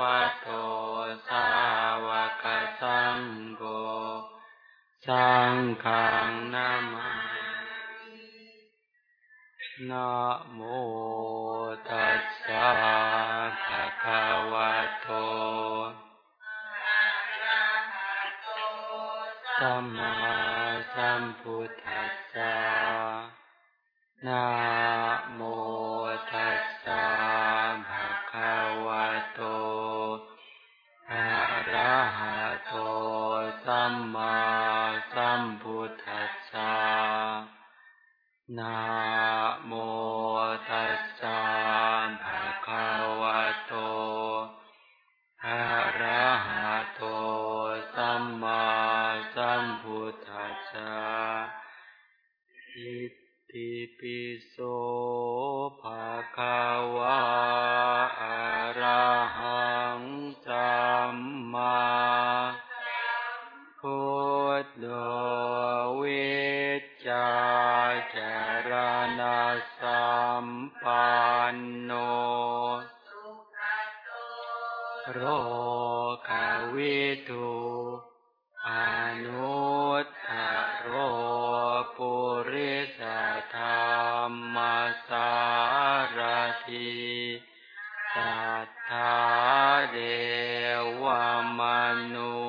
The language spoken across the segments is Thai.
วัตโตสาวกสังโฆสังฆังนามานะโมตัสสะภะคะวะโตสัมมาสัมพุทธัสสะนา นะโมตัสสะภะคะวะโต อะระหะโต สัมมาสัมพุทธัสสะ อิติปิโสภะคะวา มปันโนโรคาวิตุอนุตตโรปุริสธรรมสารทิสัทธาเดวมนุ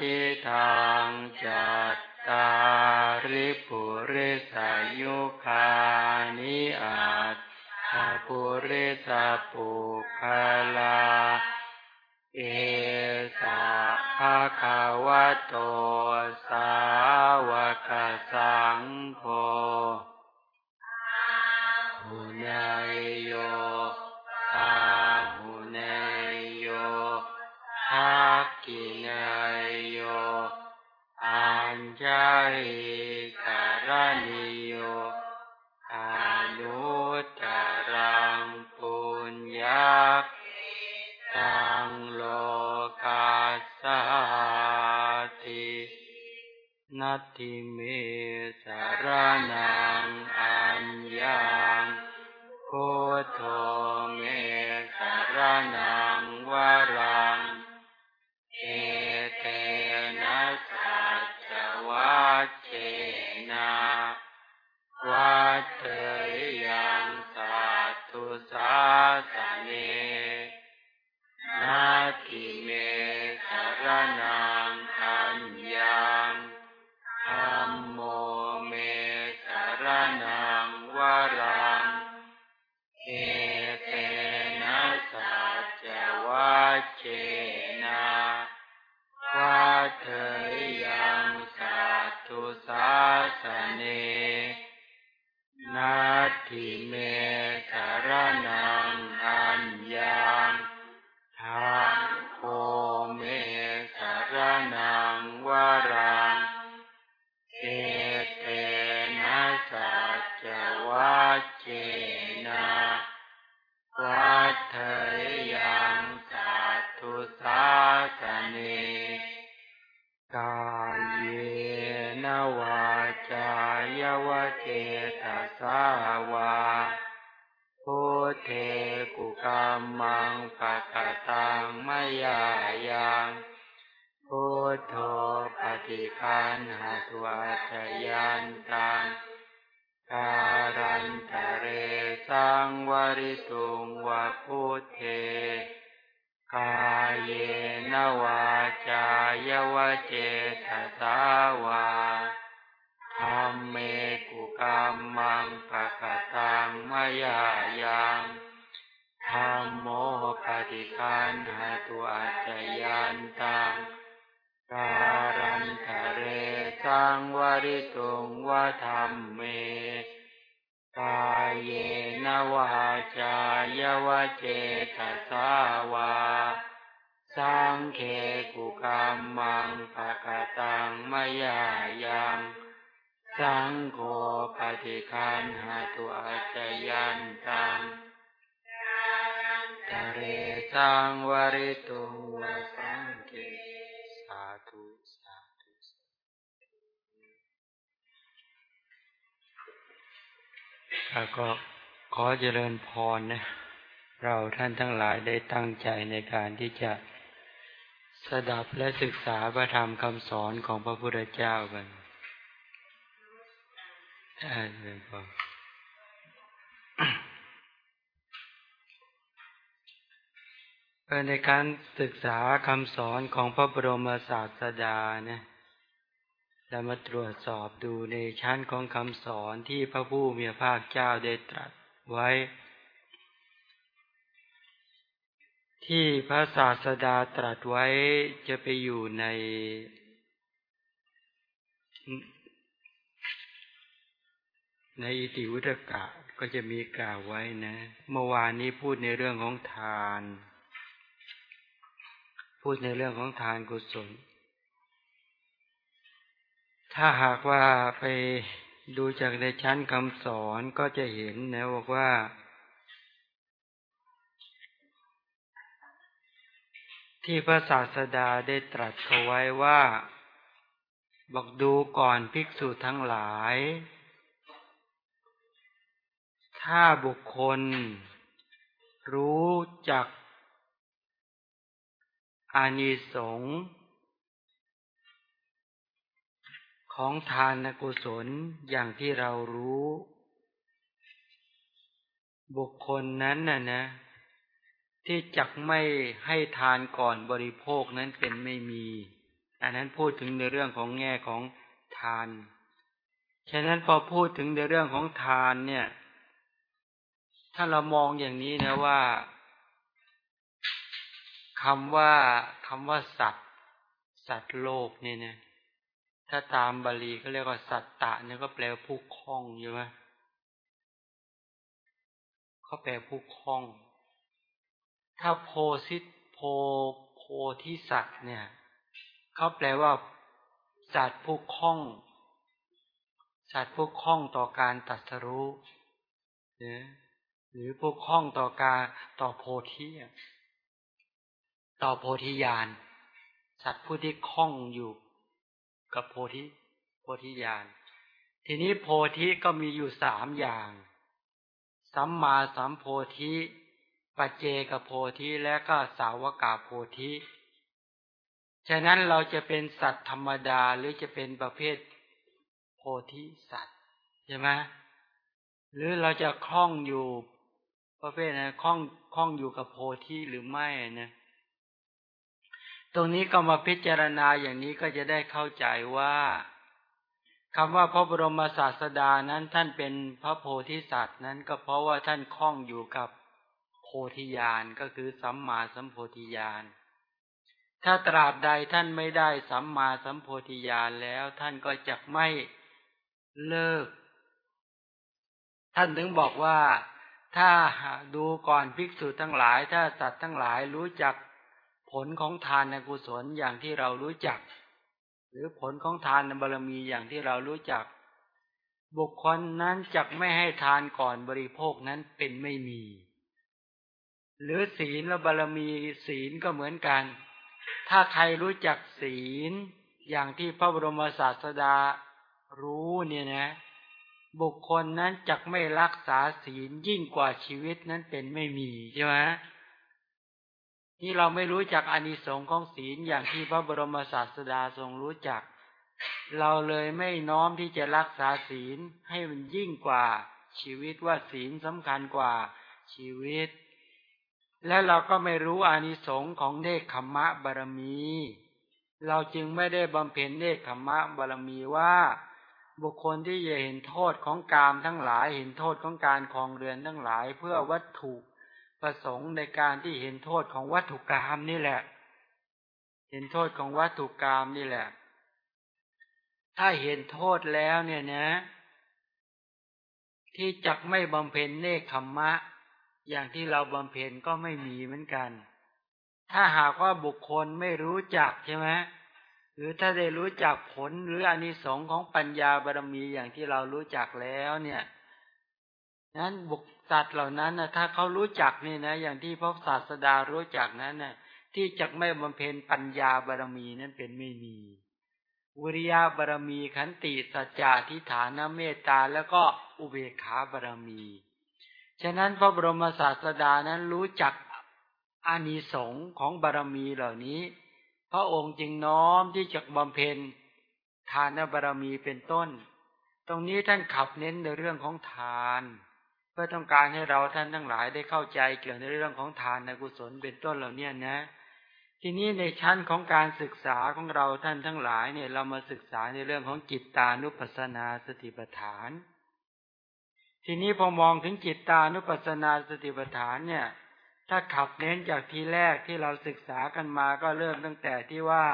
ทิทางจัตตาริปุริสายุคานิอาตถปุริสปุคลา เอสาภาคาวะโตสาวกสังโฆุนายโย ทิเมสารนังอัญญังพุทโธเมสารนังวรังเอเตนะสัจวัจเจนะวัตเตยังสัตตุสาสเนนาทิ วั วเจตสาวา สังเคกุกรรมังปะกตังมยายังสังโฆปฏิคันหาตุอาจยันตังทะเรสังวริตุวะสังเกสาธุสาธุแล้วก็ขอเจริญพรนะ เราท่านทั้งหลายได้ตั้งใจในการที่จะสดับและศึกษาพระธรรมคำสอนของพระพุทธเจ้ากันอ่าเจริญพรเออในการศึกษาคำสอนของพระบรมศาสดาเนี่ยเรามาตรวจสอบดูในชั้นของคำสอนที่พระผู้มีพระภาคเจ้าได้ตรัสไว้ ที่พระศาสดาตรัสไว้จะไปอยู่ใน ในอิติวุตกะก็จะมีกล่าวไว้นะ เมื่อวานนี้พูดในเรื่องของทาน พูดในเรื่องของทานกุศล ถ้าหากว่าไปดูจากในชั้นคำสอนก็จะเห็นนะบอกว่า ที่พระศาสดาได้ตรัสเขาไว้ว่า บอกดูก่อนภิกษุทั้งหลาย ถ้าบุคคล รู้จัก อานิสงส์ของทานกุศลอย่างที่เรารู้ บุคคลนั้นน่ะนะ ที่จักไม่ให้ทานก่อนบริโภคนั้นเป็นไม่มี อันนั้นพูดถึงในเรื่องของแง่ของทาน ฉะนั้นพอพูดถึงในเรื่องของทานเนี่ย ถ้าเรามองอย่างนี้นะว่าคำว่าคำว่าสัตว์ สัตว์โลกเนี่ยนะถ้าตามบาลีเขาเรียกว่าสัตตะเนี่ยก็แปลผู้คล้องใช่ไหมเขาแปลผู้คล้อง ถ้าโพสิตโพโพธิสัตว์เนี่ยเขาแปลว่าสัตว์ผู้คล้องสัตว์ผู้คล้องต่อการตัดสรู้หรือผู้คล้องต่อการต่อโพธิต่อโพธิญาณสัตว์ผู้ที่คล้องอยู่กับโพธิโพธิญาณทีนี้โพธิก็มีอยู่สามอย่าง สัมมาสัมโพธิ ปัจเจกโพธิและก็สาวกาโพธิฉะนั้นเราจะเป็นสัตว์ธรรมดาหรือจะเป็นประเภทโพธิสัตว์ใช่ไหมหรือเราจะคล้องอยู่ประเภทนะคล้องคล้องอยู่กับโพธิหรือไม่นะตรงนี้ก็มาพิจารณาอย่างนี้ก็จะได้เข้าใจว่าคำว่าพระบรมศาสดานั้นท่านเป็นพระโพธิสัตว์นั้นก็เพราะว่าท่านคล้องอยู่กับ พธิญาณก็คือสัมมาสัมโพธิญาณ ถ้าตราบใดท่านไม่ได้สัมมาสัมโพธิญาณแล้วท่านก็จะไม่เลิก ท่านถึงบอกว่าถ้าดูก่อนภิกษุทั้งหลาย ถ้าสัตว์ทั้งหลายรู้จักผลของทานในกุศลอย่างที่เรารู้จัก หรือผลของทานในบารมีอย่างที่เรารู้จัก บุคคลนั้นจักไม่ให้ทานก่อนบริโภคนั้นเป็นไม่มี หรือศีลและบารมีศีลก็เหมือนกัน ถ้าใครรู้จักศีลอย่างที่พระบรมศาสดารู้เนี่ยนะ บุคคลนั้นจักไม่รักษาศีลยิ่งกว่าชีวิตนั้นเป็นไม่มีใช่ไหมนี่เราไม่รู้จักอานิสงส์ของศีลอย่างที่พระบรมศาสดาทรงรู้จัก เราเลยไม่น้อมที่จะรักษาศีลให้มันยิ่งกว่าชีวิตว่าศีลสำคัญกว่าชีวิต และเราก็ไม่รู้อานิสงส์ของเนคขมมะบารมี เราจึงไม่ได้บำเพ็ญเนคขมมะบารมีว่า บุคคลที่จะเห็นโทษของกามทั้งหลาย เห็นโทษของการคลองเรือนทั้งหลาย เพื่อวัตถุประสงค์ในการที่เห็นโทษของวัตถุกรรมนี่แหละ เห็นโทษของวัตถุกรรมนี่แหละ ถ้าเห็นโทษแล้วเนี่ยนะ ที่จักไม่บำเพ็ญเนคขมมะ อย่างที่เราบำเพ็ญก็ไม่มีเหมือนกัน ถ้าหากว่าบุคคลไม่รู้จักใช่ไหมหรือถ้าได้รู้จักผลหรืออนิสงค์ของปัญญาบารมีอย่างที่เรารู้จักแล้วเนี่ยนั้นบุคสัตว์เหล่านั้นนะถ้าเขารู้จักนี่นะ อย่างที่พระศาสดารู้จักนั้นนะที่จะไม่บำเพ็ญปัญญาบารมีนั้นเป็นไม่มีวิริยะบารมีขันติสัจจะทิฏฐานเมตตา แล้วก็อุเบกขาบารมี ฉะนั้นพระบรมศาสดานั้นรู้จักอานิสงส์ของบารมีเหล่านี้ พระองค์จึงน้อมที่จะบำเพ็ญทานบารมีเป็นต้น ตรงนี้ท่านขับเน้นในเรื่องของทาน เพื่อต้องการให้เราท่านทั้งหลายได้เข้าใจเกี่ยวในเรื่องของทานในกุศลเป็นต้นเหล่านี้นะ ทีนี้ในชั้นของการศึกษาของเราท่านทั้งหลายเนี่ยเรามาศึกษาในเรื่องของจิตตานุปัสสนาสติปัฏฐาน ทีนี้พอมองถึงจิตตานุปัสสนาสติปัฏฐานเนี่ย ถ้าขับเน้นจากทีแรกที่เราศึกษากันมาก็เริ่มตั้งแต่ที่ว่า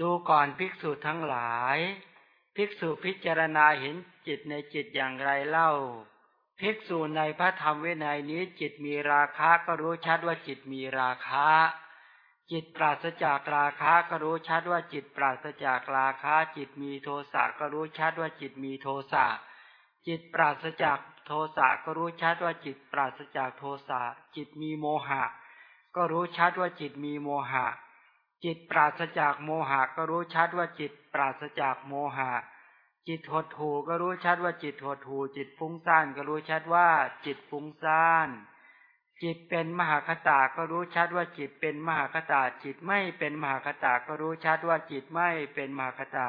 ดูก่อนภิกษุทั้งหลาย ภิกษุพิจารณาเห็นจิตในจิตอย่างไรเล่า ภิกษุในพระธรรมวินัยนี้จิตมีราคะก็รู้ชัดว่าจิตมีราคะจิตปราศจากราคะก็รู้ชัดว่าจิตปราศจากราคะ จิตมีโทสะก็รู้ชัดว่าจิตมีโทสะ จิตปราศจากโทสะก็รู้ชัดว่าจิตปราศจากโทสะจิตมีโมหะ ก็รู้ชัดว่าจิตมีโมหะ จิตปราศจากโมหะ ก็รู้ชัดว่าจิตปราศจากโมหะ จิตหดหูก็รู้ชัดว่าจิตหดหูจิตฟุ้งซ่านก็รู้ชัดว่าจิตฟุ้งซ่านจิตเป็นมหาคตาก็รู้ชัดว่าจิตเป็นมหาคตาจิตไม่เป็นมหาคตาก็รู้ชัดว่าจิตไม่เป็นมหาคตา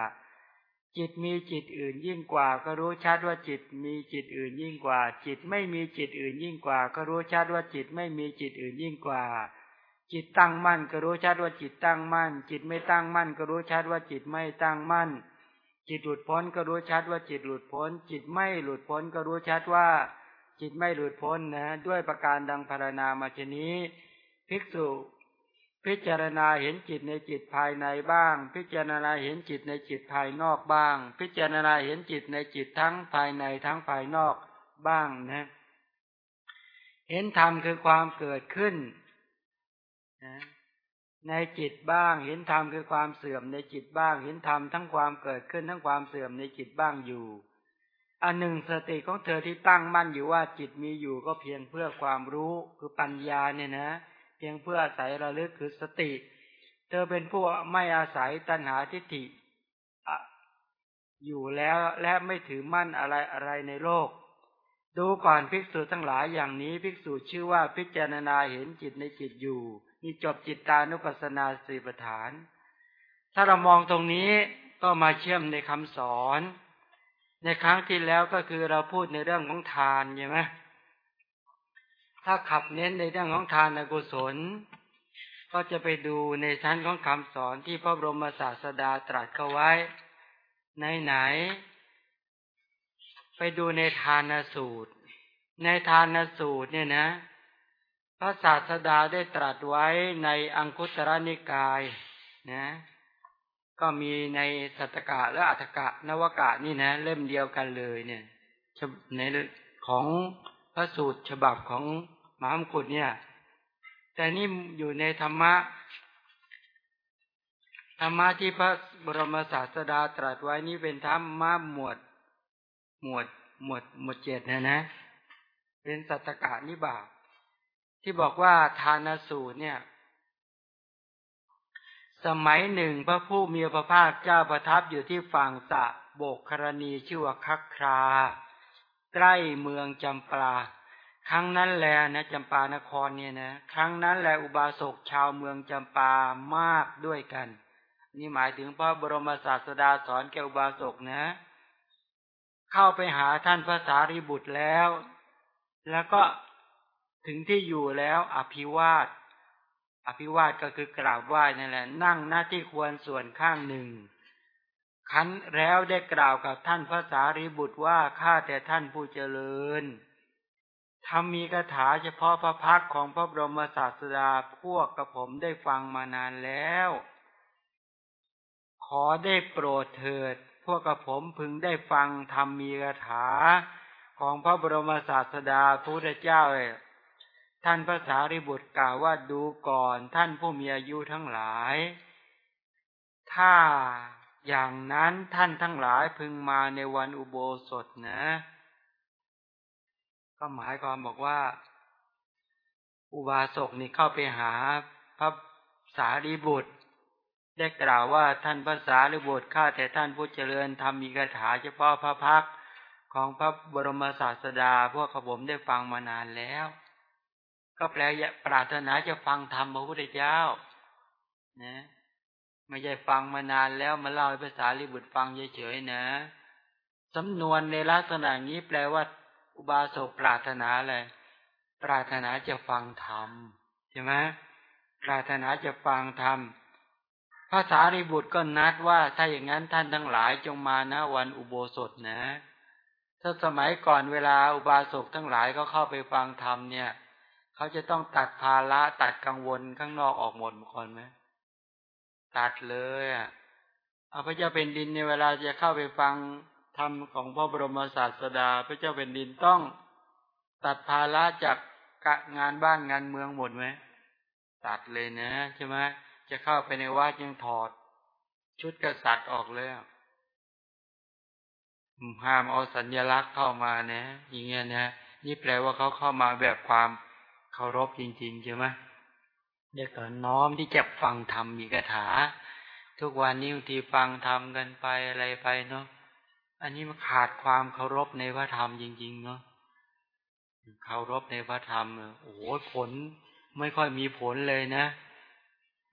จิตมีจิตอื่นยิ่งกว่า ก็รู้ชัดว่าจิตมีจิตอื่นยิ่งกว่า จิตไม่มีจิตอื่นยิ่งกว่า ก็รู้ชัดว่าจิตไม่มีจิตอื่นยิ่งกว่า จิตตั้งมั่น ก็รู้ชัดว่าจิตตั้งมั่น จิตไม่ตั้งมั่น ก็รู้ชัดว่าจิตไม่ตั้งมั่น จิตหลุดพ้นก็รู้ชัดว่าจิตหลุดพ้น จิตไม่หลุดพ้นก็รู้ชัดว่า จิตไม่หลุดพ้นนะ ด้วยประการดังพารณามาชนี้ ภิกษุ พิจารณาเห็นจิตในจิตภายในบ้าง พิจารณาเห็นจิตในจิตภายนอกบ้าง พิจารณาเห็นจิตในจิตทั้งภายในทั้งภายนอกบ้างนะ เห็นธรรมคือความเกิดขึ้นในจิตบ้าง เห็นธรรมคือความเสื่อมในจิตบ้าง เห็นธรรมทั้งความเกิดขึ้นทั้งความเสื่อมในจิตบ้างอยู่ อันหนึ่งสติของเธอที่ตั้งมั่นอยู่ว่าจิตมีอยู่ก็เพียงเพื่อความรู้คือปัญญาเนี่ยนะ เพียงเพื่ออาศัยระลึกคือสติ เธอเป็นผู้ไม่อาศัยตัณหาทิฏฐิอยู่แล้วและไม่ถือมั่นอะไรอะไรในโลก ดูก่อนภิกษุทั้งหลายอย่างนี้ภิกษุชื่อว่าพิจารณาเห็นจิตในจิตอยู่นี่จบจิตตานุปัสสนาสีปฐาน ถ้าเรามองตรงนี้ก็มาเชื่อมในคำสอน ในครั้งที่แล้วก็คือเราพูดในเรื่องของทานใช่ไหม ถ้าขับเน้นในเรื่องของทานกุศล ก็จะไปดูในชั้นของคำสอนที่พระบรมศาสดาตรัสเข้าไว้ ในไหน ไปดูในทานสูตร ในทานสูตรเนี่ยนะ พระศาสดาได้ตรัสไว้ในอังคุตรนิกาย นะ ก็มีในสัตกะและอัตกะนวกะนี่นะ เล่มเดียวกันเลยเนี่ยในของพระสูตรฉบับของ มหามกุฎเนี่ย แต่นี่อยู่ในธรรมะ ธรรมะที่พระบรมศาสดาตรัสไว้นี่เป็นธรรมะหมวด หมวด หมวด หมวดเจ็ดนะนะ เป็นสัตกะนิบาที่บอกว่าทานสูตรเนี่ย สมัยหนึ่งพระผู้มีพระภาคเจ้าประทับอยู่ที่ฝั่งสะโบกครณีชื่อว่าคักคราใกล้เมืองจำปา ครั้งนั้นแหละนะจำปานครเนี่ยนะครั้งนั้นแหละอุบาสกชาวเมืองจำปามากด้วยกัน นี่หมายถึงพระบรมศาสดาสอนแก่อุบาสกนะ เข้าไปหาท่านพระสารีบุตรแล้ว แล้วก็ถึงที่อยู่แล้วอภิวาท อภิวาทก็คือกราบไหว้นั่นแหละ นั่งหน้าที่ควรส่วนข้างหนึ่งขันแล้วได้กล่าวกับท่านพระสารีบุตรว่าข้าแต่ท่านผู้เจริญ ทำมีคาถาเฉพาะพระพักของพระบรมศาสดาพวกกระผมได้ฟังมานานแล้ว ขอได้โปรดเถิด พวกกระผมพึงได้ฟังทำมีคาถาของพระบรมศาสดาพระพุทธเจ้า ท่านพระสารีบุตรกล่าวว่าดูก่อนท่านผู้มีอายุทั้งหลาย ถ้าอย่างนั้นท่านทั้งหลายพึงมาในวันอุโบสถนะ ก็หมายความบอกว่า อุบาสกนี่เข้าไปหาพระสารีบุตร ได้กล่าวว่าท่านพระสารีบุตรข้าแต่ท่านผู้เจริญทำมีคาถาเฉพาะพระพักของพระบรมศาสดา พวกขบมได้ฟังมานานแล้ว ก็แปลปรารถนาจะฟังธรรมพระพุทธเจ้า นะไม่ใช่ฟังมานานแล้วมาเล่าให้ภาษาลิบุตรฟังเฉยๆนะ สำนวนในลักษณะนี้แปลว่า อุบาสกปรารถนาอะไรปรารถนาจะฟังธรรมใช่ไหมปรารถนาจะฟังธรรมภาษาริบุตรก็นัดว่าถ้าอย่างนั้นท่านทั้งหลายจงมานะวันอุโบสถนะ ถ้าสมัยก่อนเวลาอุบาสกทั้งหลายก็เข้าไปฟังธรรมเนี่ยเขาจะต้องตัดภาระตัดกังวลข้างนอกออกหมดก่อนไหมตัดเลยอะเอาพระเจ้าเป็นดินในเวลาจะเข้าไปฟัง ธรรมของพระบรมศาสดา พระเจ้าเป็นดินต้องตัดภาระจากงานบ้านงานเมืองหมดไหมตัดเลยนะใช่ไหมจะเข้าไปในวัดยังถอด ชุดกษัตริย์ออกเลยห้ามเอาสัญลักษณ์เข้ามานะอย่างเงี้ยนะนี่แปลว่าเขาเข้ามาแบบความเคารพจริง ๆ ใช่ไหมเดี๋ยวก่อนน้อมที่จะฟังธรรมมีคาถา ทุกวันนี้บางทีฟังธรรมกันไปอะไรไปเนาะ อันนี้มันขาดความเคารพในพระธรรมจริง ๆ เนาะเคารพในพระธรรมโอ้โหผลไม่ค่อยมีผลเลยนะ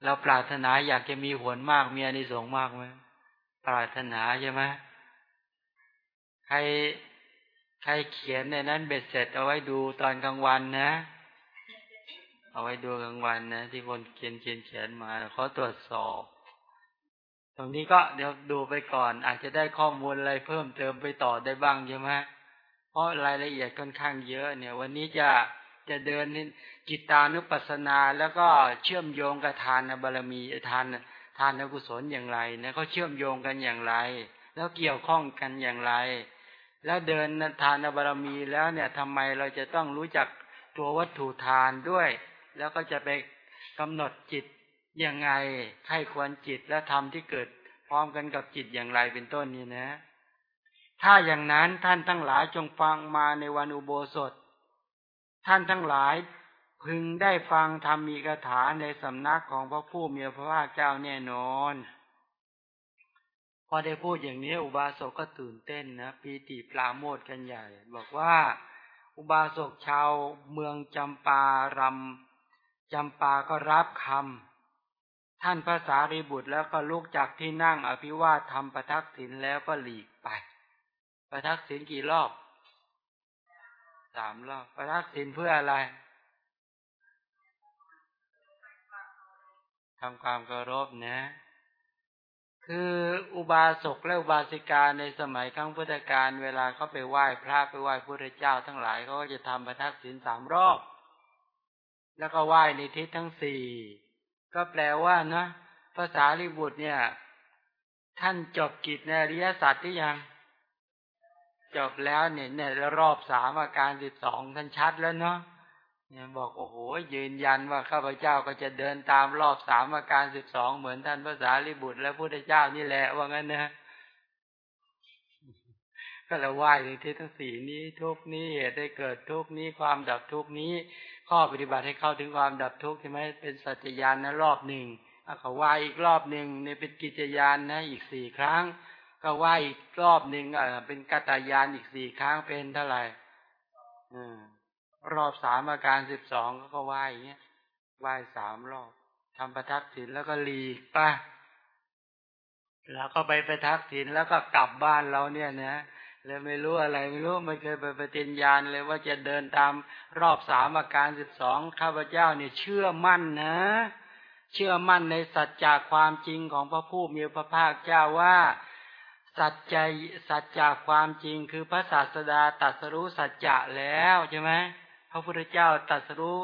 เราปรารถนาอยากจะมีผลมากมีอานิสงส์มากไหมปรารถนาใช่ไหมใครใครเขียนในนั้นเบ็ดเสร็จเอาไว้ดูตอนกลางวันนะ เอาไว้ดูกลางวันนะ ที่คนเขียนเขียนเขียนมาเขาตรวจสอบ ตรงนี้ก็เดี๋ยวดูไปก่อน อาจจะได้ข้อมูลอะไรเพิ่มเติมไปต่อได้บ้างใช่ไหมเพราะรายละเอียดค่อนข้างเยอะ เนี่ย วันนี้จะจะเดินจิตตานุปัสสนา แล้วก็เชื่อมโยงกับทานบารมีทานทานกุศลอย่างไรนะเขาเชื่อมโยงกันอย่างไร แล้วเกี่ยวข้องกันอย่างไร แล้วเดินทานบารมีแล้วเนี่ยทำไมเราจะต้องรู้จักตัววัตถุทานด้วย แล้วก็จะไปกำหนดจิต ยังไงให้ควรจิตและธรรมที่เกิดพร้อมกันกับจิตอย่างไรเป็นต้นนี้นะ ถ้าอย่างนั้นท่านทั้งหลายจงฟังมาในวันอุโบสถ ท่านทั้งหลายพึงได้ฟังธรรมมีคาถาในสำนักของพระผู้มีพระภาคเจ้าแน่นอน พอได้พูดอย่างนี้ อุบาสกก็ตื่นเต้นนะปีติปลาโมดกันใหญ่ บอกว่าอุบาสกชาวเมืองจำปารำจำปาก็รับคำ ท่านภาษารีบุตรแล้วก็ลุกจากที่นั่งอภิวาททำประทักษิณแล้วก็หลีกไป ประทักษิณกี่รอบสามรอบ ประทักษิณเพื่ออะไรทำความเคารพนะ คืออุบาสกและอุบาสิกาในสมัยครั้งพุทธกาลเวลาเขาไปไหว้พระไปไหว้พระเจ้าทั้งหลายเขาก็จะทำประทักษิณสามรอบ แล้วก็ไหว้ในทิศทั้งสี่ ก็แปลว่านะภาษาลิบุตรเนี่ย ท่านจบกิจในอริยสัจที่ยัง จบแล้วเนี่ยเนี่ยรอบสามอาการสิบสองท่านชัดแล้วเนาะเนี่ยบอกโอ้โหยืนยันว่าข้าพเจ้าก็จะเดินตามรอบสามอาการสิบสองเหมือนท่านภาษาลิบุตรและพุทธเจ้านี่แหละว่างั้นนะ ก็เราไหว้ในทิศทั้งสี่นี้ทุกนี้เหตุได้เกิดทุกนี้ความดับทุกนี้ ข้อปฏิบัติให้เข้าถึงความดับทุกใช่ไหมเป็นสัจจญาณนะรอบหนึ่งเขาไหว้อีกรอบหนึ่งเนี่ยเป็นกิจญาณนะอีกสี่ครั้ง ก็ไหว้อีกรอบหนึ่งอ่าเป็นกัตายานอีกสี่ครั้งเป็นเท่าไหร่อรอบสามอาการสิบสองก็ไหว้อย่างเงี้ยไหว้สามรอบทำประทักษิณแล้วก็หลีกไปแล้วก็ไปประทักษิณแล้วก็กลับบ้านเราเนี่ยนะ แล้วไม่รู้อะไรไม่รู้ไม่เคยไปปฏิญญาณเลยว่าจะเดินตามรอบสามอาการสิบสองข้าพเจ้าเนี่ยเชื่อมั่นนะ เชื่อมั่นในสัจจะความจริงของพระผู้มีพระภาคเจ้าว่าสัจใจสัจจะความจริงคือพระศาสดาตรัสรู้สัจจะแล้วใช่ไหมพระพุทธเจ้าตรัสรู้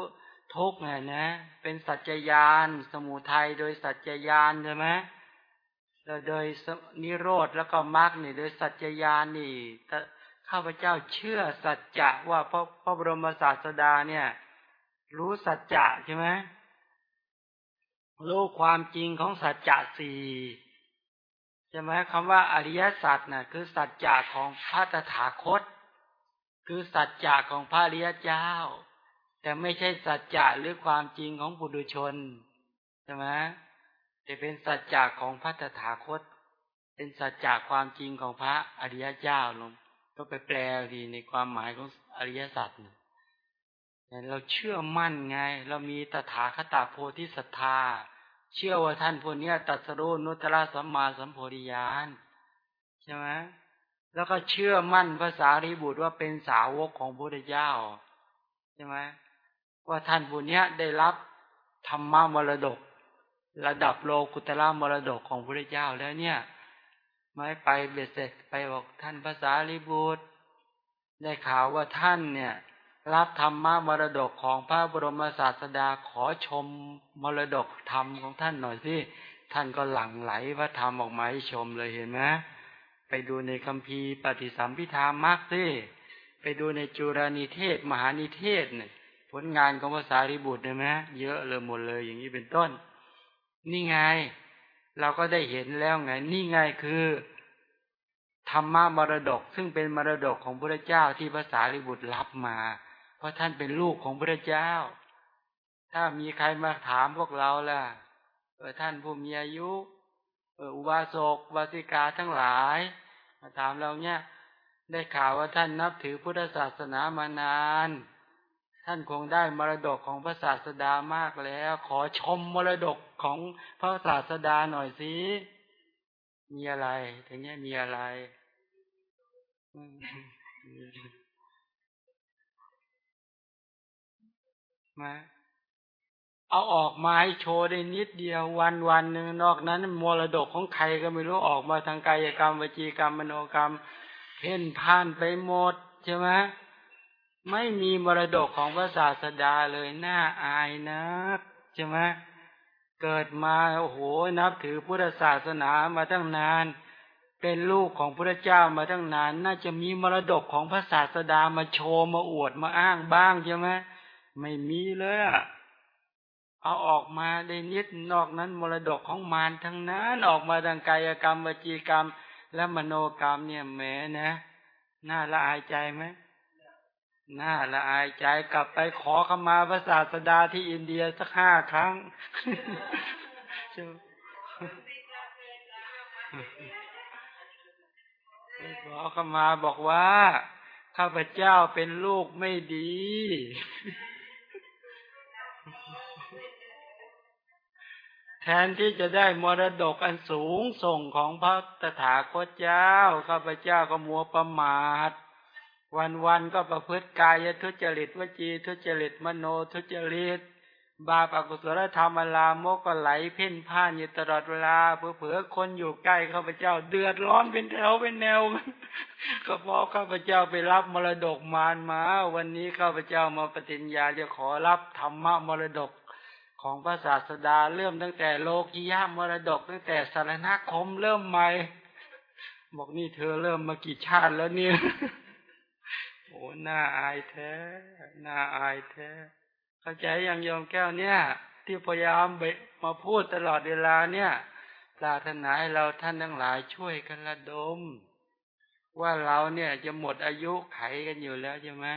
ทุกเนี่ยนะ เป็นสัจจยาน สมุทัยโดยสัจจยานใช่ไหม แล้วโดยนิโรธแล้วก็มรรคนี่โดยสัจจยานนี่ข้าพเจ้าเชื่อสัจจะว่าพระพระบรมศาสดาเนี่ย รู้สัจจะใช่ไหมรู้ความจริงของสัจจะสี่ใช่ไหมคำว่าอริยสัจน่ะ คือสัจจะของพระตถาคต คือสัจจะของพระริยเจ้า แต่ไม่ใช่สัจจะหรือความจริงของบุตุชนใช่ไหม แต่เป็นสัจจะของพระตถาคต เป็นสัจจะความจริงของพระอริยเจ้าลงก็ไปแปลดีในความหมายของอริยสัจเราเชื่อมั่นไง เรามีตถาคตโพธิศรัทธา เชื่อว่าท่านพวกนี้ตัสรุนุตตะสัมมาสัมโพธิญาณใช่ไหมแล้วก็เชื่อมั่นภาษารีบุตรว่าเป็นสาวกของพระพุทธเจ้าใช่ไหมว่าท่านผู้นี้ได้รับธรรมมรดก ระดับโลกุตละมรดกของพระพุทธเจ้าแล้วเนี่ยไม่ไปเบ็ดเสร็จไปบอกท่านภาษารีบุตรได้ข่าวว่าท่านเนี่ย รับธรรมมรดกของพระบรมศาสดาขอชมมรดกธรรมของท่านหน่อยสิท่านก็หลั่งไหลพระธรรมออกมาให้ชมเลยเห็นไหมไปดูในคัมภีร์ปฏิสัมพิธามักซิไปดูในจุรานิเทศ มหานิเทศเนี่ยผลงานของภาษาริบุตรได้ไหมเยอะเลยหมดเลยอย่างนี้เป็นต้น นี่ไง เราก็ได้เห็นแล้วไง นี่ไงคือธรรมะมรดก ซึ่งเป็นมรดกของพระเจ้าที่ภาษาริบุตรรับมา เพราะท่านเป็นลูกของพระเจ้า ถ้ามีใครมาถามพวกเราล่ะเออท่านผู้มีอายุเอออุบาสกวาสิกาทั้งหลาย มาถามเราเนี่ย ได้ข่าวว่าท่านนับถือพุทธศาสนามานาน ท่านคงได้มรดกของพระศาสดามากแล้ว ขอชมมรดก ของพระศาสดาหน่อยสิมีอะไรถึงเนี้ยมีอะไรมาเอาออกมาให้โชว์ได้นิดเดียววันวันหนึ่งนอกนั้นมรดกของใครก็ไม่รู้ออกมาทางกายกรรมวจีกรรมมโนกรรม เพ่นพ่านไปหมดใช่ไหมไม่มีมรดกของพระศาสดาเลยน่าอายนะใช่ไหม เกิดมาโอ้โหนับถือพุทธศาสนามาตั้งนาน เป็นลูกของพระเจ้ามาตั้งนาน น่าจะมีมรดกของพระศาสดามาโชว์มาอวดมาอ้างบ้างใช่ไหมไม่มีเลยอะเอาออกมาได้นิดนอกนั้น มรดกของมารทั้งนั้นออกมาทางกายกรรมวจีกรรม และมโนกรรมเนี่ยแหมนะ น่าละอายใจไหม น่าละอายใจกลับไปขอขมาพระศาสดาที่อินเดียสักห้าครั้งขอขมาบอกว่าข้าพเจ้าเป็นลูกไม่ดี แทนที่จะได้มรดกอันสูงส่งของพระตถาคตเจ้า ข้าพเจ้าก็มัวประมาท วันๆก็ประพฤติกายทุจริตวจีทุจริตมโนทุจริต บาปอกุศลธรรมลามกก็ไหลเพ่นพ่านอยู่ตลอดเวลาเผื่อเผื่อคนอยู่ใกล้ข้าพเจ้าเดือดร้อนเป็นแถวเป็นแนวก็เพราะข้าพเจ้าไปรับมรดกมารมา วันนี้ข้าพเจ้ามาปฏิญญาจะขอรับธรรมะมรดกของพระศาสดาเริ่มตั้งแต่โลกิยามรดกตั้งแต่สารณคมเริ่มใหม่บอกนี่เธอเริ่มมากี่ชาติแล้วเนี่ย หน้าอายแท้ หน้าอายแท้ เข้าใจยังยอมแก้วเนี่ย ที่พยายามมาพูดตลอดเวลาเนี่ยปรารถนาให้เราท่านทั้งหลายช่วยกันระดม ว่าเราเนี่ยจะหมดอายุไขกันอยู่แล้วใช่ไหม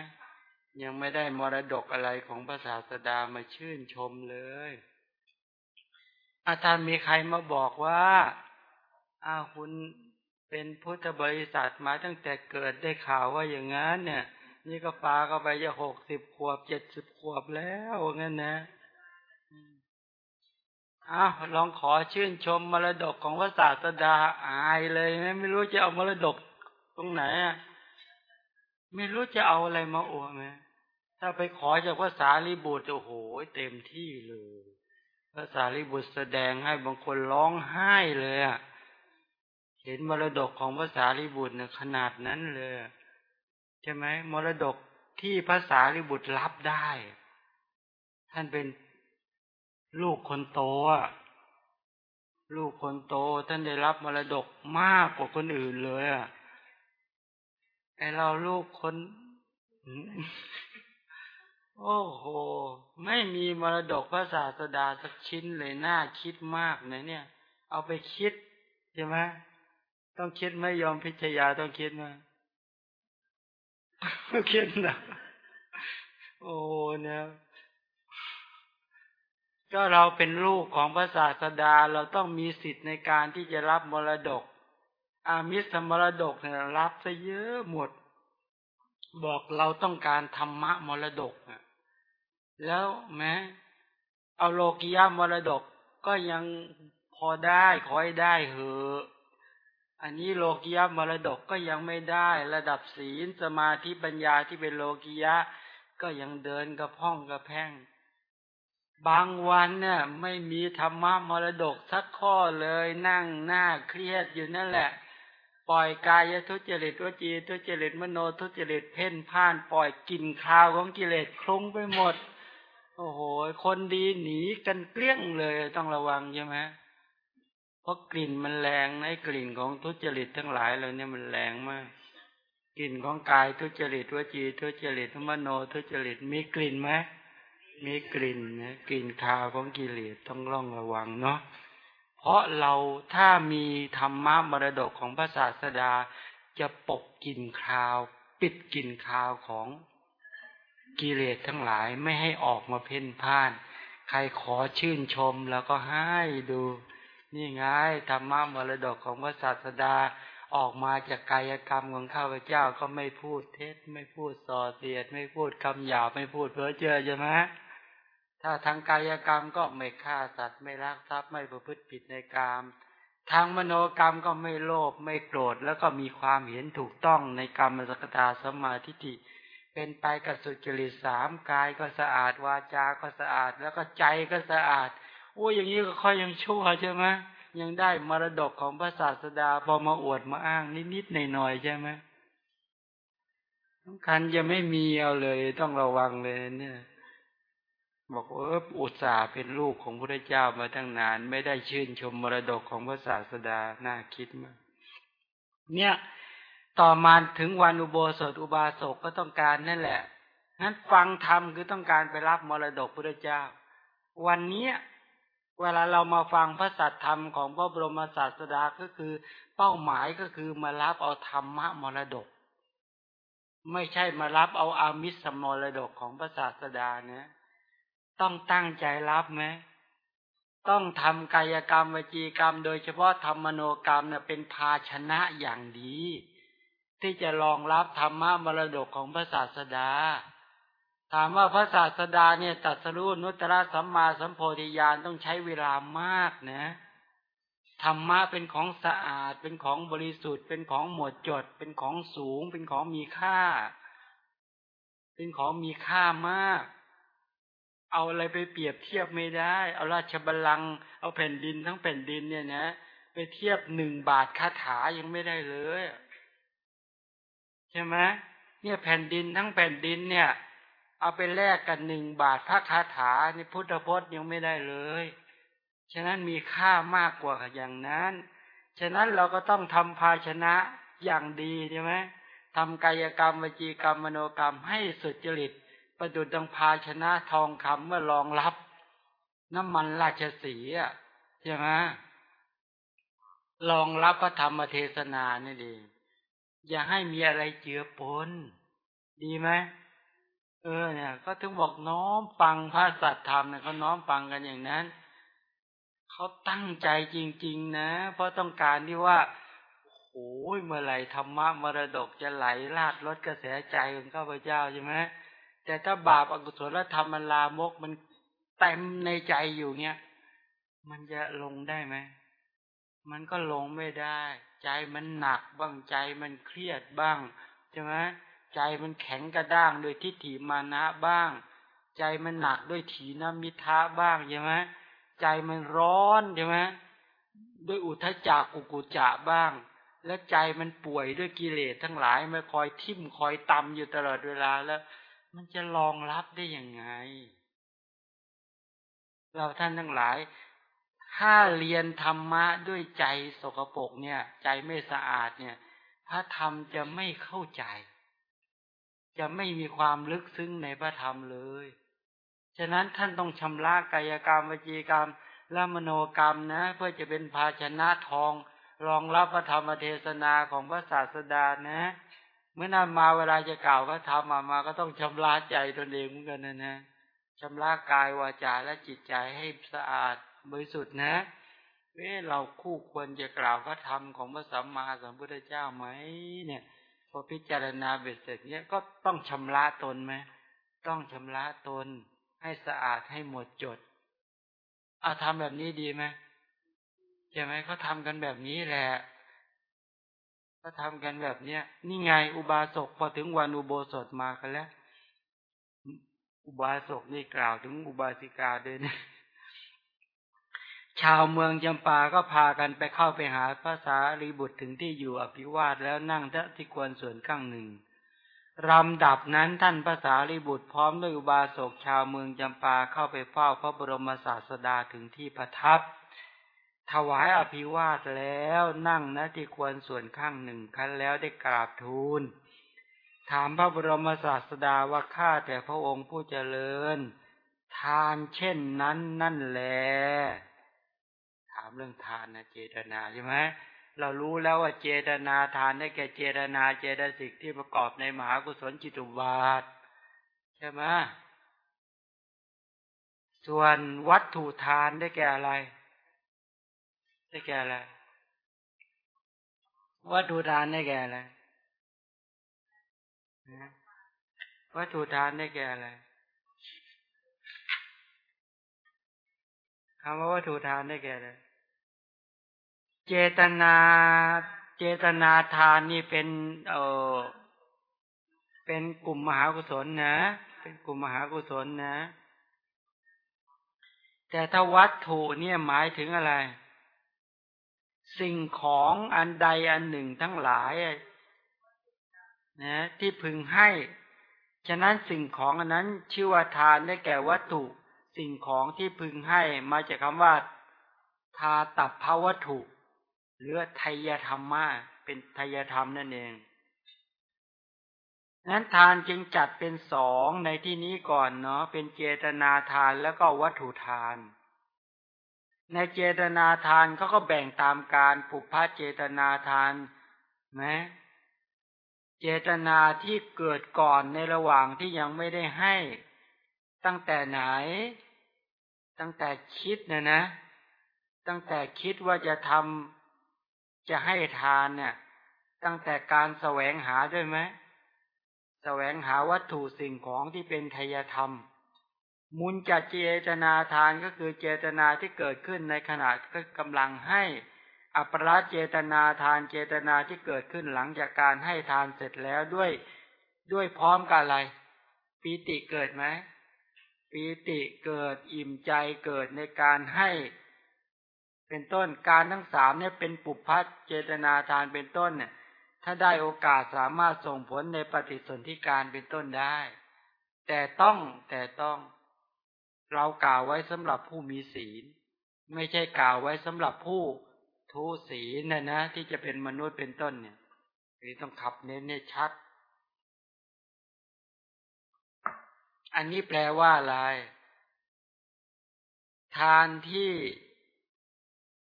ยังไม่ได้มรดกอะไรของพระศาสดามาชื่นชมเลย อาจารย์มีใครมาบอกว่าอ้าวคุณเป็นพุทธบริษัทมาตั้งแต่เกิดได้ข่าวว่าอย่างนั้นเนี่ย นี่ก็ปาเข้าไปจะหกสิบขวบเจ็ดสิบขวบแล้วงั้นนะอ้าวลองขอชื่นชมมรดกของพระศาสดาอายเลยนะไม่รู้จะเอามรดกตรงไหนอะไม่รู้จะเอาอะไรมาอวดไหมถ้าไปขอจากพระสารีบุตรโอ้โหเต็มที่เลยพระสารีบุตรแสดงให้บางคนร้องไห้เลยอะเห็นมรดกของพระสารีบุตรเนี่ยขนาดนั้นเลย ช่ไหมมรดกที่ภาษาลิบุตรรับได้ ท่านเป็นลูกคนโตอะลูกคนโต ท่านได้รับมรดกมากกว่าคนอื่นเลยอะไอเราลูกคนโอ้โห ไม่มีมรดกพระศาสดาสักชิ้นเลยน่าคิดมากนะเนี่ย เอาไปคิดใช่ไหมต้องคิดไม่ยอมพิจารณาต้องคิดมา เขียนนะโอ้เนี่ยก็เราเป็นลูกของพระศาสดาเราต้องมีสิทธิ์ในการที่จะรับมรดก อามิสมรดกเนี่ยรับซะเยอะหมด บอกเราต้องการธรรมะมรดกแล้วแม้เอาโลกิยามรดกก็ยังพอได้ขอให้ได้เหอะ อันนี้โลกิยะมรดกก็ยังไม่ได้ ระดับศีลสมาธิปัญญาที่เป็นโลกิยะ ก็ยังเดินกระพ้องกระแพงบางวันเนี่ยไม่มีธรรมะมรดกสักข้อเลยนั่งหน้าเครียดอยู่นั่นแหละ ปล่อยกายทุจริตวจีทุจริตมโนทุจริตเพ่นพ่าน ปล่อยกลิ่นคาวของกิเลสคลุ้งไปหมด โอ้โห คนดีหนีกันเกลี้ยงเลยต้องระวังใช่ไหม เพราะกลิ่นมันแรงในกลิ่นของทุจริตทั้งหลายเราเนี่ยมันแรงมาก กลิ่นของกายทุจริตวจีทุจริตมโนทุจริตมีกลิ่นไหมมีกลิ่นนะกลิ่นคาวของกิเลสต้องร่องระวังเนาะเพราะเราถ้ามีธรรมะมรดกของพระศาสดาจะปกกลิ่นคาว ปิดกลิ่นคาวของกิเลสทั้งหลายไม่ให้ออกมาเพ่นพ่าน ใครขอชื่นชมแล้วก็ให้ดู นี่ไงธรรมะมรดกของพระศาสดาออกมาจากกายกรรมของข้าพเจ้าก็ไม่พูดเท็จไม่พูดส่อเสียด ไม่พูดคำหยาบไม่พูดเพ้อเจ้อใช่ไหมถ้าทางกายกรรมก็ไม่ฆ่าสัตว์ไม่รักทรัพย์ไม่ประพฤติผิดในกรรมทางมโนกรรมก็ไม่โลภไม่โกรธแล้วก็มีความเห็นถูกต้องในกรรมสกตาสมาธิิเป็นไปกับสุจริตสามกายก็สะอาดวาจาก็สะอาด แล้วก็ใจก็สะอาด โอ้อย่างนี้ก็ค่อยยังชั่วใช่ไหมยังได้มรดกของพระศาสดาพอมาอวดมาอ้างนิดๆหน่อยๆใช่ไหมสำคัญจะไม่มีเอาเลยต้องระวังเลย เนี่ย บอกว่าอุตส่าห์เป็นลูกของพระเจ้ามาตั้งนาน ไม่ได้ชื่นชมมรดกของพระศาสดาน่าคิดมากเนี่ย ต่อมาถึงวันอุโบสถอุบาสกก็ต้องการนั่นแหละนั้นฟังธรรมคือต้องการไปรับมรดกพระเจ้า วันนี้ เวลาเรามาฟังพระสัทธรรมของพระบรมศาสดาก็คือ เป้าหมายก็คือมารับเอาธรรมะมรดก ไม่ใช่มารับเอาอามิสมรดกของพระศาสดานะต้องตั้งใจรับไหมต้องทำกายกรรมวจีกรรม โดยเฉพาะธรรมโนกรรมเนี่ยเป็นภาชนะอย่างดี ที่จะรองรับธรรมะมรดกของพระศาสดาามว่าพระศาสดาเนี่ยตัดสรุนุตตรสัมมาสัมโพธิญาณต้องใช้เวลามากนะธรรมะเป็นของสะอาด เป็นของบริสุทธิ์ เป็นของหมดจด เป็นของสูง เป็นของมีค่า เป็นของมีค่ามาก เอาอะไรไปเปรียบเทียบไม่ได้ เอาราชบัลลังก์เอาแผ่นดินทั้งแผ่นดินเนี่ยนะ ไปเทียบหนึ่งบาทคาถายังไม่ได้เลย ใช่ไหมเนี่ยแผ่นดินทั้งแผ่นดินเนี่ย เอาไปแลกกันหนึ่งบาทพระคาถาในพุทธพจน์ยังไม่ได้เลย ฉะนั้นมีค่ามากกว่าอย่างนั้น ฉะนั้นเราก็ต้องทำภาชนะอย่างดีใช่ไหมทำกายกรรมวจีกรรมมโนกรรมให้สุจริต ประดุจดังภาชนะทองคำเมื่อรองรับ น้ำมันราชสีอะใช่ไหมรองรับพระธรรมเทศนานี่ดี อย่าให้มีอะไรเจือปน ดีไหม เออเนี่ยก็ถึงบอกน้อมฟังพระสัตธรรมเนี่ยเขาน้อมฟังกันอย่างนั้นเขาตั้งใจจริง ๆ นะ เพราะต้องการที่ว่าโอ้ยเมื่อไหร่ธรรมะมรดกจะไหลลาดลดกระแสใจของข้าพเจ้าใช่ไหมแต่ถ้าบาปอกุศลธรรมมันลามกมันเต็มในใจอยู่เนี่ย มันจะลงได้ไหมมันก็ลงไม่ได้ ใจมันหนักบ้างใจมันเครียดบ้างใช่ไหม ใจมันแข็งกระด้างโดยทิฏฐิมานะบ้าง ใจมันหนักด้วยถีนมิทะบ้างใช่ไหมใจมันร้อนใช่ไหมด้วยอุทจักกุกุจะบ้าง และใจมันป่วยด้วยกิเลสทั้งหลายมาคอยทิ่มคอยตำอยู่ตลอดเวลาแล้ว มันจะรองรับได้ยังไง เราท่านทั้งหลาย ถ้าเรียนธรรมะด้วยใจสกปรกเนี่ย ใจไม่สะอาดเนี่ย พระธรรมจะไม่เข้าใจ จะไม่มีความลึกซึ้งในพระธรรมเลย ฉะนั้นท่านต้องชำระกายกรรมวจีกรรม และมโนกรรมนะ เพื่อจะเป็นภาชนะทอง รองรับพระธรรมเทศนาของพระศาสดานะ เมื่อนานมาเวลาจะกล่าวพระธรรมมามาก็ต้องชำระใจตนเองเหมือนกันนะนะชำระกายวาจาและจิตใจให้สะอาดบริสุทธิ์นะเว้เราคู่ควรจะกล่าวพระธรรมของพระสัมมาสัมพุทธเจ้าไหมเนี่ย อพิจารณาเบ็ดเสร็จเนี่ยก็ต้องชำระตนไหมต้องชำระตนให้สะอาดให้หมดจดอาทำแบบนี้ดีไหมใช่ไหมเขาทำกันแบบนี้แหละเขาทำกันแบบเนี้ยนี่ไงอุบาสกพอถึงวันอุโบสถมากันแล้ว อุบาสกนี่กล่าวถึงอุบาสิกาด้วยนะ ชาวเมืองจำปาก็พากันไปเข้าไปหาภาษารีบุตรถึงที่อยู่อภิวาทแล้วนั่งที่ควรส่วนข้างหนึ่งลำดับนั้นท่านภาษาลิบุตรพร้อมด้วยอุบาสกชาวเมืองจำปาเข้าไปเฝ้าพระบรมศาสดาถึงที่ประทับ ถวายอภิวาทแล้วนั่งณที่ควรส่วนข้างหนึ่งคันแล้วได้กราบทูล ถามพระบรมศาสดาว่าข้าแต่พระองค์ผู้เจริญ ทานเช่นนั้นนั่นแหละ เรื่องทานนะเจตนาใช่ไหมเรารู้แล้วว่าเจตนาทานได้แก่เจตนาเจตสิกที่ประกอบในมหากุศลจิตุวาทใช่ไหมส่วนวัตถุทานได้แก่อะไร ได้แก่อะไร วัตถุทานได้แก่อะไรวัตถุทานได้แก่อะไรคำว่าวัตถุทานได้แก่อะไร เจตนาเจตนาทานนี่เป็นเออเป็นกลุ่มมหากุศลนะ เป็นกลุ่มมหากุศลนะ แต่ถ้าวัตถุเนี่ยหมายถึงอะไร สิ่งของอันใดอันหนึ่งทั้งหลายนะที่พึงให้ ฉะนั้นสิ่งของอันนั้นชื่อว่าทานได้แก่วัตถุ สิ่งของที่พึงให้มาจากคำว่า ทาตับภาวัตถุ หรือไทยธรรมะเป็นไทยธรรมนั่นเองนั้นทานจึงจัดเป็นสองในที่นี้ก่อนเนาะเป็นเจตนาทานแล้วก็วัตถุทาน ในเจตนาทานเขาก็แบ่งตามการปุพพะเจตนาทานไหมเจตนาที่เกิดก่อนในระหว่างที่ยังไม่ได้ให้ ตั้งแต่ไหน ตั้งแต่คิดนะนะ ตั้งแต่คิดว่าจะทำ จะให้ทานเนี่ย ตั้งแต่การแสวงหาด้วยไหมแสวงหาวัตถุสิ่งของที่เป็นทยธรรม มุนจัดเจตนาทานก็คือเจตนาที่เกิดขึ้นในขณะก็กำลังให้ อัปราเจตนาทานเจตนาที่เกิดขึ้นหลังจากการให้ทานเสร็จแล้วด้วยด้วยพร้อมกันอะไรปีติเกิดไหมปีติเกิดอิ่มใจเกิดในการให้ เป็นต้นการทั้งสามเนี่ยเป็นปุพพเจตนาทานเป็นต้นเนี่ย ถ้าได้โอกาสสามารถส่งผลในปฏิสนธิการเป็นต้นได้ แต่ต้องแต่ต้องเรากล่าวไว้สำหรับผู้มีศีล ไม่ใช่กล่าวไว้สำหรับผู้ทุศีลนะนะ ที่จะเป็นมนุษย์เป็นต้นเนี่ยนี่ต้องขับเน้นให้ชัด อันนี้แปลว่าอะไร ทานที่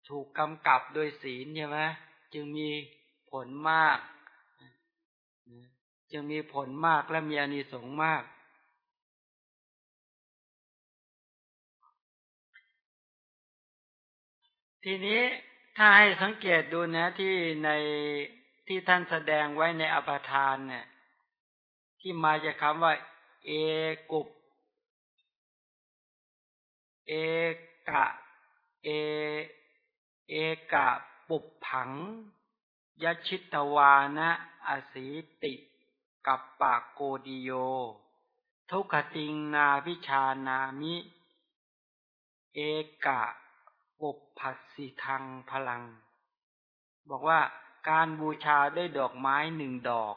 ถูกกำกับโดยศีลใช่ไหมจึงมีผลมาก จึงมีผลมากและมีอานิสงส์มาก ทีนี้ถ้าให้สังเกตดูนะที่ในที่ท่านแสดงไว้ในอภทานเนี่ย ที่มาจากคำว่า เอกุปเอกะ เอ เอกะปุบผัง ยชิตวานะอสีติ กับปากโกดิโย ทุกขติงนาวิชานามิ เอกะปุพัสสิทังพลัง บอกว่าการบูชาด้วยดอกไม้หนึ่งดอก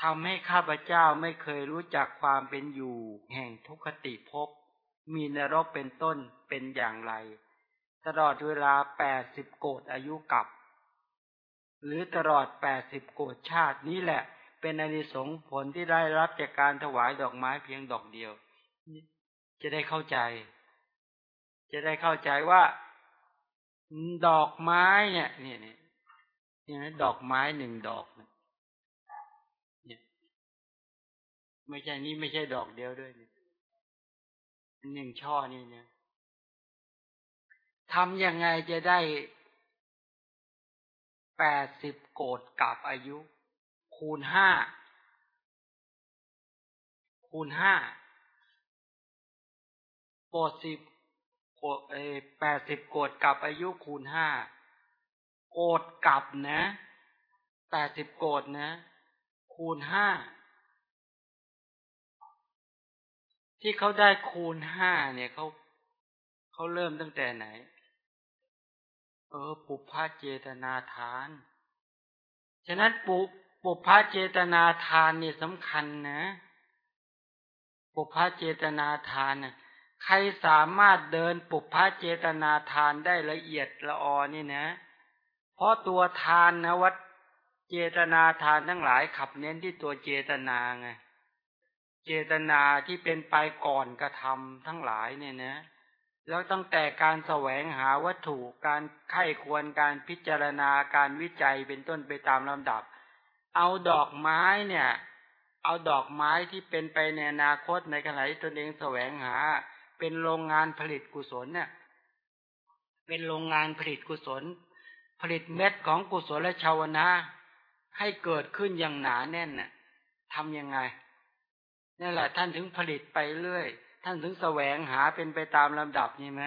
ทำให้ข้าพเจ้าไม่เคยรู้จักความเป็นอยู่ แห่งทุกขติภพมีนรกเป็นต้นเป็นอย่างไร ตลอดเวลาแปดสิบโกดอายุกับ หรือตลอดแปดสิบโกดชาตินี้แหละ เป็นอนิสงส์ผลที่ได้รับจากการถวายดอกไม้เพียงดอกเดียว จะได้เข้าใจ จะได้เข้าใจว่า ดอกไม้เนี่ยเนี่ยเนี่ยเนี่ยดอกไม้หนึ่งดอกเนี่ยไม่ใช่นี่ไม่ใช่ดอกเดียวด้วยเนี่ยหนึ่งช่อนี่เนี่ย ทำยังไงจะได้แปดสิบโกดกับอายุ คูณห้าคูณห้าโกดสิบโกดเอแปดสิบโกดกับอายุคูณห้าโกดกับนะแปดสิบโกดนะ คูณห้าที่เขาได้คูณห้าเนี่ยเขาเขาเริ่มตั้งแต่ไหน เออปุพพะเจตนาทาน ฉะนั้นปุปุพพะเจตนาทานเนี่ยสำคัญนะปุพพะเจตนาทานน่ะใครสามารถเดินปุพพะเจตนาทานได้ละเอียดละออนี่นะ เพราะตัวทานนะวัดเจตนาทานทั้งหลายขับเน้นที่ตัวเจตนาไงเจตนาที่เป็นไปก่อนกระทำทั้งหลายเนี่ยนะ แล้วตั้งแต่การแสวงหาวัตถุการไข้ควรการพิจารณาการวิจัยเป็นต้นไปตามลำดับ เอาดอกไม้เนี่ย เอาดอกไม้ที่เป็นไปในอนาคตในขณะที่ตนเองแสวงหา เป็นโรงงานผลิตกุศลเนี่ย เป็นโรงงานผลิตกุศล ผลิตเม็ดของกุศลและชาวนะ ให้เกิดขึ้นอย่างหนาแน่นน่ะทำยังไงนี่แหละท่านถึงผลิตไปเรื่อย ท่านถึงแสวงหาเป็นไปตามลำดับนี่ไหม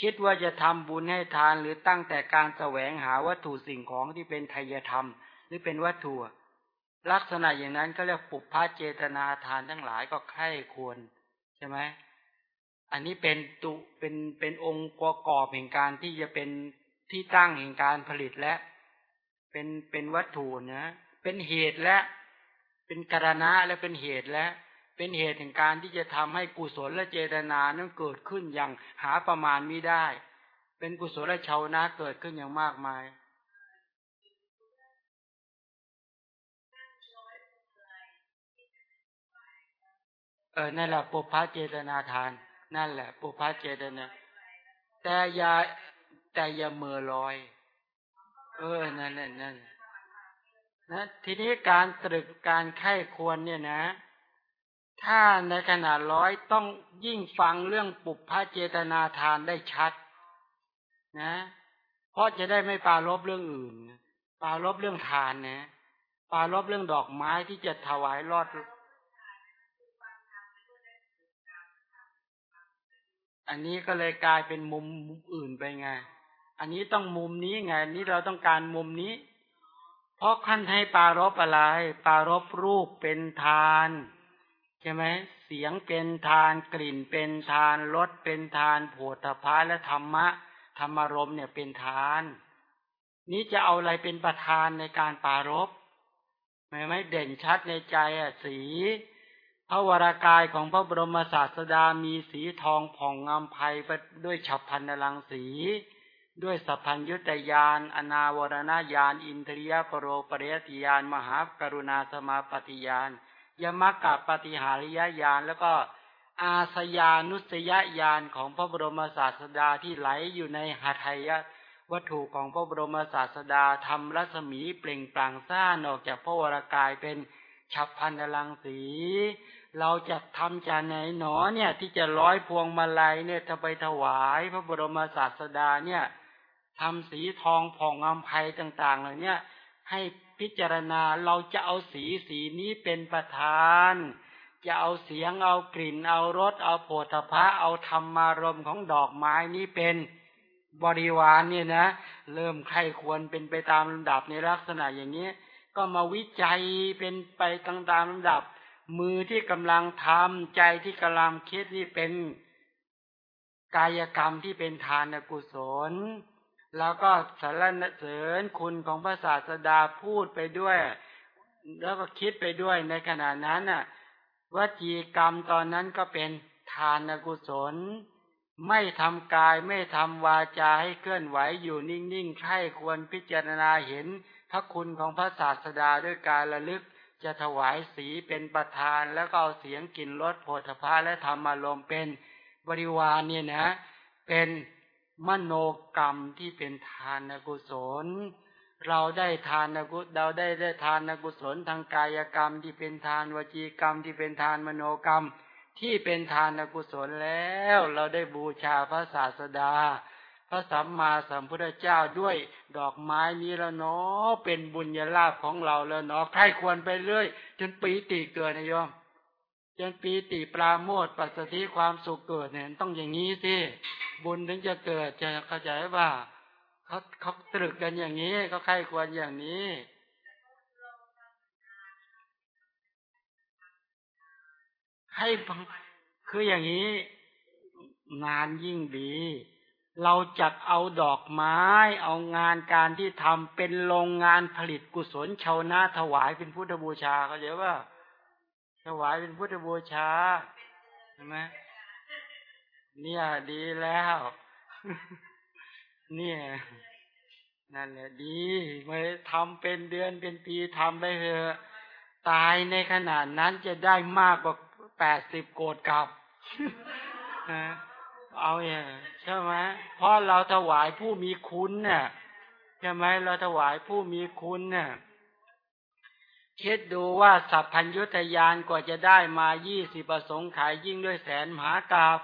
คิดว่าจะทำบุญให้ทานหรือตั้งแต่การแสวงหาวัตถุสิ่งของที่เป็นไทยธรรม หรือเป็นวัตถุลักษณะอย่างนั้นก็เรียกปุพพะเจตนาทานทั้งหลายก็ใคร่ควรใช่ไหมอันนี้เป็นตุเป็นเป็นองค์ประกอบแห่งการที่จะเป็นที่ตั้งแห่งการผลิตและ เป็นเป็นวัตถุนะ เป็นเหตุและ เป็นกรณะและเป็นเหตุและ เป็นเหตุแห่งการที่จะทำให้กุศลและเจตนานั้นเกิดขึ้นอย่างหาประมาณไม่ได้ เป็นกุศลและชาวนะเกิดขึ้นอย่างมากมาย เออ นั่นแหละปุพพะเจตนาทาน นั่นแหละปุพพะเจตนา แต่อย่าแต่อย่าเมื่อลอย เออ นั่นแหละนั่นนะทีนี้การตรึกการไข้ควรเนี่ยนะ ถ้าในขณะร้อยต้องยิ่งฟังเรื่องปุพพะเจตนาทานได้ชัด นะ เพราะจะได้ไม่ปารบเรื่องอื่นปารบเรื่องทานนะปารบเรื่องดอกไม้ที่จะถวายรอด อันนี้ก็เลยกลายเป็นมุมอื่นไปไง อันนี้ต้องมุมนี้ไง นี่เราต้องการมุมนี้ เพราะขั้นให้ปารบอะไร ปารบรูปเป็นทาน ใช่ไหมเสียงเป็นทานกลิ่นเป็นทานรสเป็นทานโผฏฐะและธรรมะธรรมารมเนี่ยเป็นทาน นี้จะเอาอะไรเป็นประธานในการปารบไม่ไม่เด่นชัดในใจอะสีพระวรากายของพระบรมศาสดามีสีทองผ่องงามไพด้วยฉับพันลังสี ด้วยสัพพัญยุตยาน อนาวรณญาณ อินทรียปรโรปริยติยาน มหากรุณาสมาปฏิยาน ยมกับปฏิหาริยญาณแล้วก็อาสยานุสยญาณของพระบรมศาสดาที่ไหลอยู่ในหาไทยวัตถุของพระบรมศาสดาทำรัศมีเปล่งปลั่งซ่านออกจากพระวรากายเป็นฉับพันธลังสี เราจะทำจากไหนหนอเนี่ย ที่จะร้อยพวงมาลัยเนี่ยจะไปถวายพระบรมศาสดาเนี่ยทำสีทองผ่องอำไพต่างๆเหล่านี้ให้ พิจารณาเราจะเอาสีสีนี้เป็นประธาน จะเอาเสียงเอากลิ่น เอารสเอาโผฏฐะเอาธรรมารมของดอกไม้นี้เป็นบริวารเนี่ยนะ เริ่มใครควรเป็นไปตามลำดับในลักษณะอย่างนี้ ก็มาวิจัยเป็นไปตามตามลำดับ มือที่กำลังทำใจที่กำลังคิดนี่เป็นกายกรรมที่เป็นทานกุศล แล้วก็สารเสริญคุณของพระศาสดาพูดไปด้วย แล้วก็คิดไปด้วยในขณะนั้นน่ะวจีกรรมตอนนั้นก็เป็นทานกุศล ไม่ทำกายไม่ทำวาจาให้เคลื่อนไหวอยู่นิ่งๆใครควรพิจารณาเห็นพระคุณของพระศาสดาด้วยการระลึกจะถวายสีเป็นประธานแล้วก็เอาเสียงกลิ่นรสโผฏฐะและธรรมารมเป็นบริวารเนี่ยนะ เป็น มโนกรรมที่เป็นทานกุศล เราได้ทานกุศเราได้ได้ทานกุศลทางกายกรรมที่เป็นทานวจีกรรมที่เป็นทานมโนกรรม ที่เป็นทานกุศลแล้ว เราได้บูชาพระศาสดา พระสัมมาสัมพุทธเจ้าด้วยดอกไม้นี้แล้วเนาะเป็นบุญญาลาภของเราแล้วเนาะใครควรไปเรื่อย จนปีติเกิดนะโยม จนปีติปราโมทปัสสติความสุขเกิดเนี่ยต้องอย่างนี้สิบุญถึงจะเกิดจะเข้าใจว่าเขาเขาตรึกกันอย่างนี้เขาใครควรอย่างนี้ ให้คืออย่างนี้งานยิ่งดี เราจัดเอาดอกไม้ เอางานการที่ทำเป็นโรงงานผลิตกุศลชาวนาถวายเป็นพุทธบูชาเขาเรียกว่า ถวายเป็นพุทธบูชาใช่ไหมเนี่ยดีแล้ว เนี่ยนั่นแหละดีไม่ทำเป็นเดือนเป็นปีทำไปเถอะตายในขนาดนั้นจะได้มากกว่าแปดสิบโกดกับเอาเนี่ยใช่ไหมเพราะเราถวายผู้มีคุณเนี่ยใช่ไหมเราถวายผู้มีคุณเนี่ย คิดดูว่าสัพพัญยุตยานกว่าจะได้มายี่สิบประสงค์ขายยิ่งด้วยแสนมหากราบ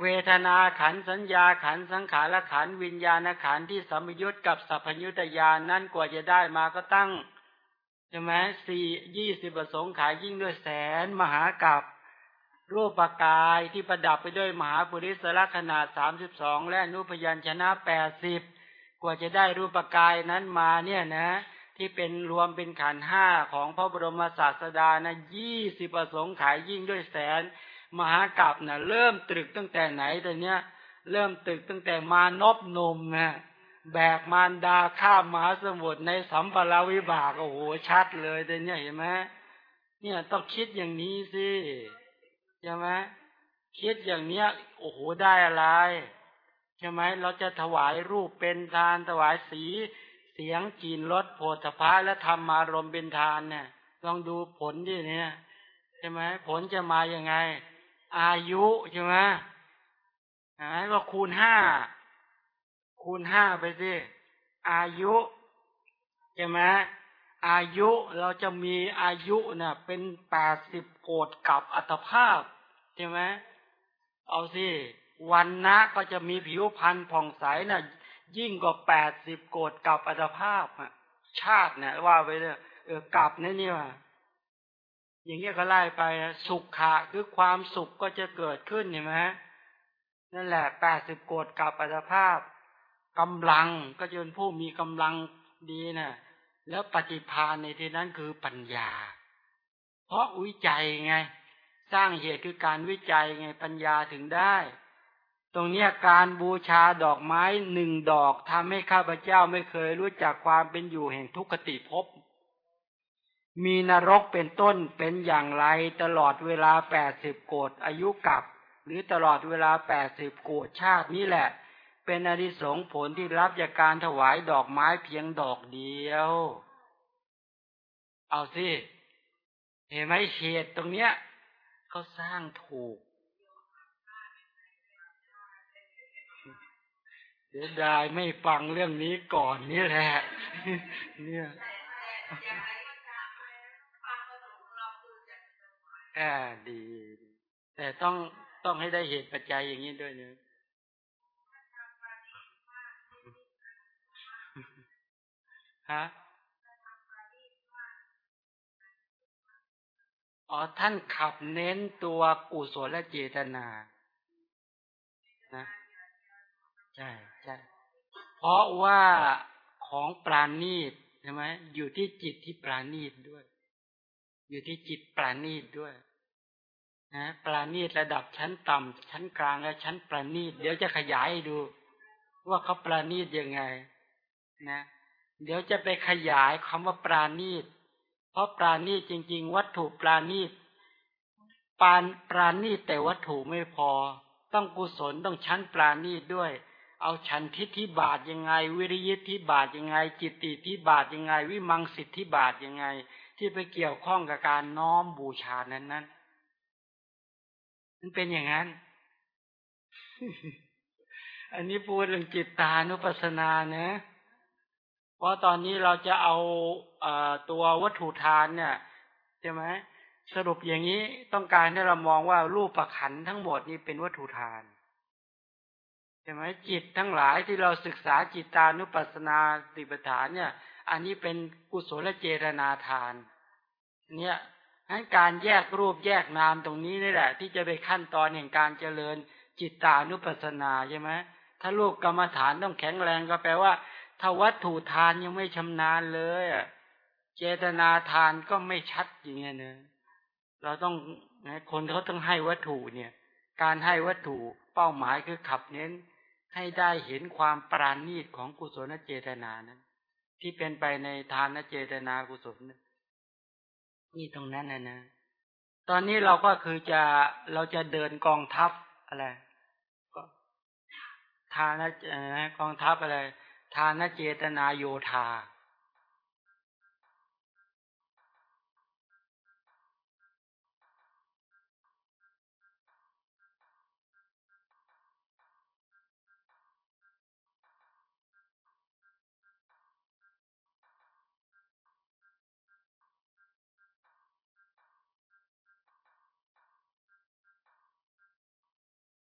เวทนาขันสัญญาขันสังขารขันวิญญาณขันที่สมยุตกับสัพพยุตยานนั้นกว่าจะได้มาก็ตั้งใช่ไหมสี่ยี่สิบประสงค์ขายยิ่งด้วยแสนมหากับรูปกายที่ประดับไปด้วยมหาปุริสละขนาดสามสิบสองและนุพยัญชนะแปดสิบกว่าจะได้รูปกายนั้นมาเนี่ยนะ ที่เป็นรวมเป็นขันห้าของพระบรมศาสดานะยี่สิบประสงค์ขายยิ่งด้วยแสน มหากราบนะ่ะเริ่มตรึกตั้งแต่ไหนแต่เนี้ยเริ่มตรึกตั้งแต่มานบนมนะแบกมารดาข้ามมหาสมุทรในสัมปราวิบากโอ้โหชัดเลยแต่เนี้ยเห็นไหมเนี่ยต้องคิดอย่างนี้สิใช่ไหมคิดอย่างเนี้ยโอ้โหได้อะไรใช่ไหมเราจะถวายรูปเป็นทานถวายสี เสียงกลิ่นรสโผฏฐะและธรรมารมเป็นทานเนี่ย ลองดูผลดิเนี่ยใช่ไหมผลจะมาอย่างไง อายุใช่ไหมก็คูณห้าคูณห้าไปสิอายุใช่ไหมอายุเราจะมีอายุเนะ่ะ เป็นแปดสิบโกดกับอัตภาพใช่ไหมเอาสิวันนะก็จะมีผิวพรรณผ่องใสนะ่ะ ยิ่งกว่าแปดสิบโกดกับอัตภาพอะชาติเนี่ยว่าไปเลยเออกลับนี่นี่ว่าอย่างเงี้ยก็ไล่ไปสุขะคือความสุขก็จะเกิดขึ้นเห็นไหมนั่นแหละแปดสิบโกดกับอัตภาพกำลังก็จะเป็นผู้มีกำลังดีนะ่ะ แล้วปฏิภาณในที่นั้นคือปัญญา เพราะวิจัยไง สร้างเหตุคือการวิจัยไงปัญญาถึงได้ ตรงเนี้การบูชาดอกไม้หนึ่งดอกทำให้ข้าพเจ้าไม่เคยรู้จักความเป็นอยู่แห่งทุกขติภพ มีนรกเป็นต้นเป็นอย่างไรตลอดเวลาแปดสิบโกดอายุกับ หรือตลอดเวลาแปดสิบโกดชาตินี้แหละ เป็นอริสงผลที่รับจากการถวายดอกไม้เพียงดอกเดียว เอาสิ เห็นไหมเหตุตรงเนี้ยเขาสร้างถูก เสียดายไม่ฟังเรื่องนี้ก่อนนี่แหละ เนี่ยแอบดี แต่ต้องต้องให้ได้เหตุปัจจัยอย่างนี้ด้วยเนะฮะอ๋อท่านขับเน้นตัวกุศลและเจตนา นะ ใช่ใช่เพราะว่าของปราณีตใช่ไหมอยู่ที่จิตที่ปราณีตด้วย อยู่ที่จิตปราณีตด้วยนะปราณีตระดับชั้นต่ำชั้นกลางและชั้นปราณีตเดี๋ยวจะขยายดู ว่าเขาปราณีตยังไง นะ เดี๋ยวจะไปขยายคำว่าปราณีตเพราะปราณีตจริง ๆ วัตถุปราณีตปานปราณีตแต่วัตถุไม่พอ ต้องกุศลต้องชั้นปราณีตด้วย เอาฉันทิฏฐิบาทยังไง วิริยทิบาทยังไง จิตติทิบาทยังไง วิมังสิทธิบาทยังไง ที่ไปเกี่ยวข้องกับการน้อมบูชานั้นนั้นมันเป็นอย่างนั้น อันนี้พูดเรื่องจิตตานุปัสสนานะเพราะตอนนี้เราจะเอาเอตัววัตถุทานเนี่ยใช่ไหมสรุปอย่างนี้ต้องการให้เรามองว่ารูปประขันทั้งหมดนี้เป็นวัตถุทาน ใช่ไหมจิตทั้งหลายที่เราศึกษาจิตานุปัสสนาติปฐานเนี่ย อันนี้เป็นกุศลเจตนาทาน เนี่ยให้การแยกรูปแยกนามตรงนี้นี่แหละ ที่จะไปขั้นตอนแห่งการเจริญจิตตานุปัสสนาใช่ไหมถ้ารูปกรรมฐานต้องแข็งแรงก็แปลว่าถ้าวัตถุทานยังไม่ชำนาญเลยเจตนาทานก็ไม่ชัดอย่างเงี้ยเนอะเราต้องคนเขาต้องให้วัตถุเนี่ย การให้วัตถุเป้าหมายคือขับเน้น ให้ได้เห็นความปราณีตของกุศลเจตนานั้น ที่เป็นไปในทานเจตนากุศลนี่ตรงนั้นนะนะ ตอนนี้เราก็คือจะเราจะเดินกองทัพอะไรก็ทานกองทัพอะไร ทานเจตนาโยธา